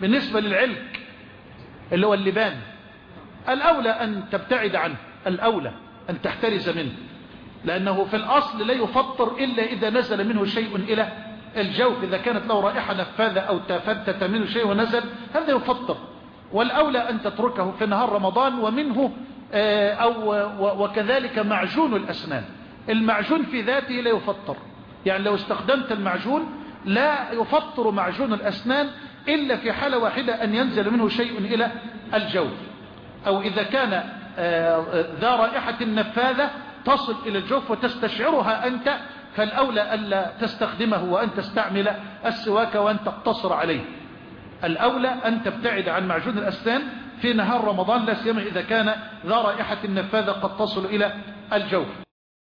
بالنسبة للعلك اللي هو اللبان. الأولى أن تبتعد عنه الأولى أن تحترز منه لأنه في الأصل لا يفطر إلا إذا نزل منه شيء إلى الجوف إذا كانت له رائحة نفاذة أو تفتت منه شيء ونزل هذا يفطر. والأولى أن تتركه في نهار رمضان ومنه أو وكذلك معجون الأسنان. المعجون في ذاته لا يفطر. يعني لو استخدمت المعجون لا يفطر معجون الأسنان إلا في حالة واحدة أن ينزل منه شيء إلى الجوف. أو إذا كان ذا رائحة نفاذة تصل إلى الجوف وتستشعرها أنت فالأولى ألا تستخدمه وأن تستعمل السواك وأن تقتصر عليه. الأولى أن تبتعد عن معجون الأسنان في نهار رمضان لا سيما إذا كان ذا رائحة نفاذة قد تصل إلى الجوف.